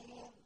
عُتُوٍّ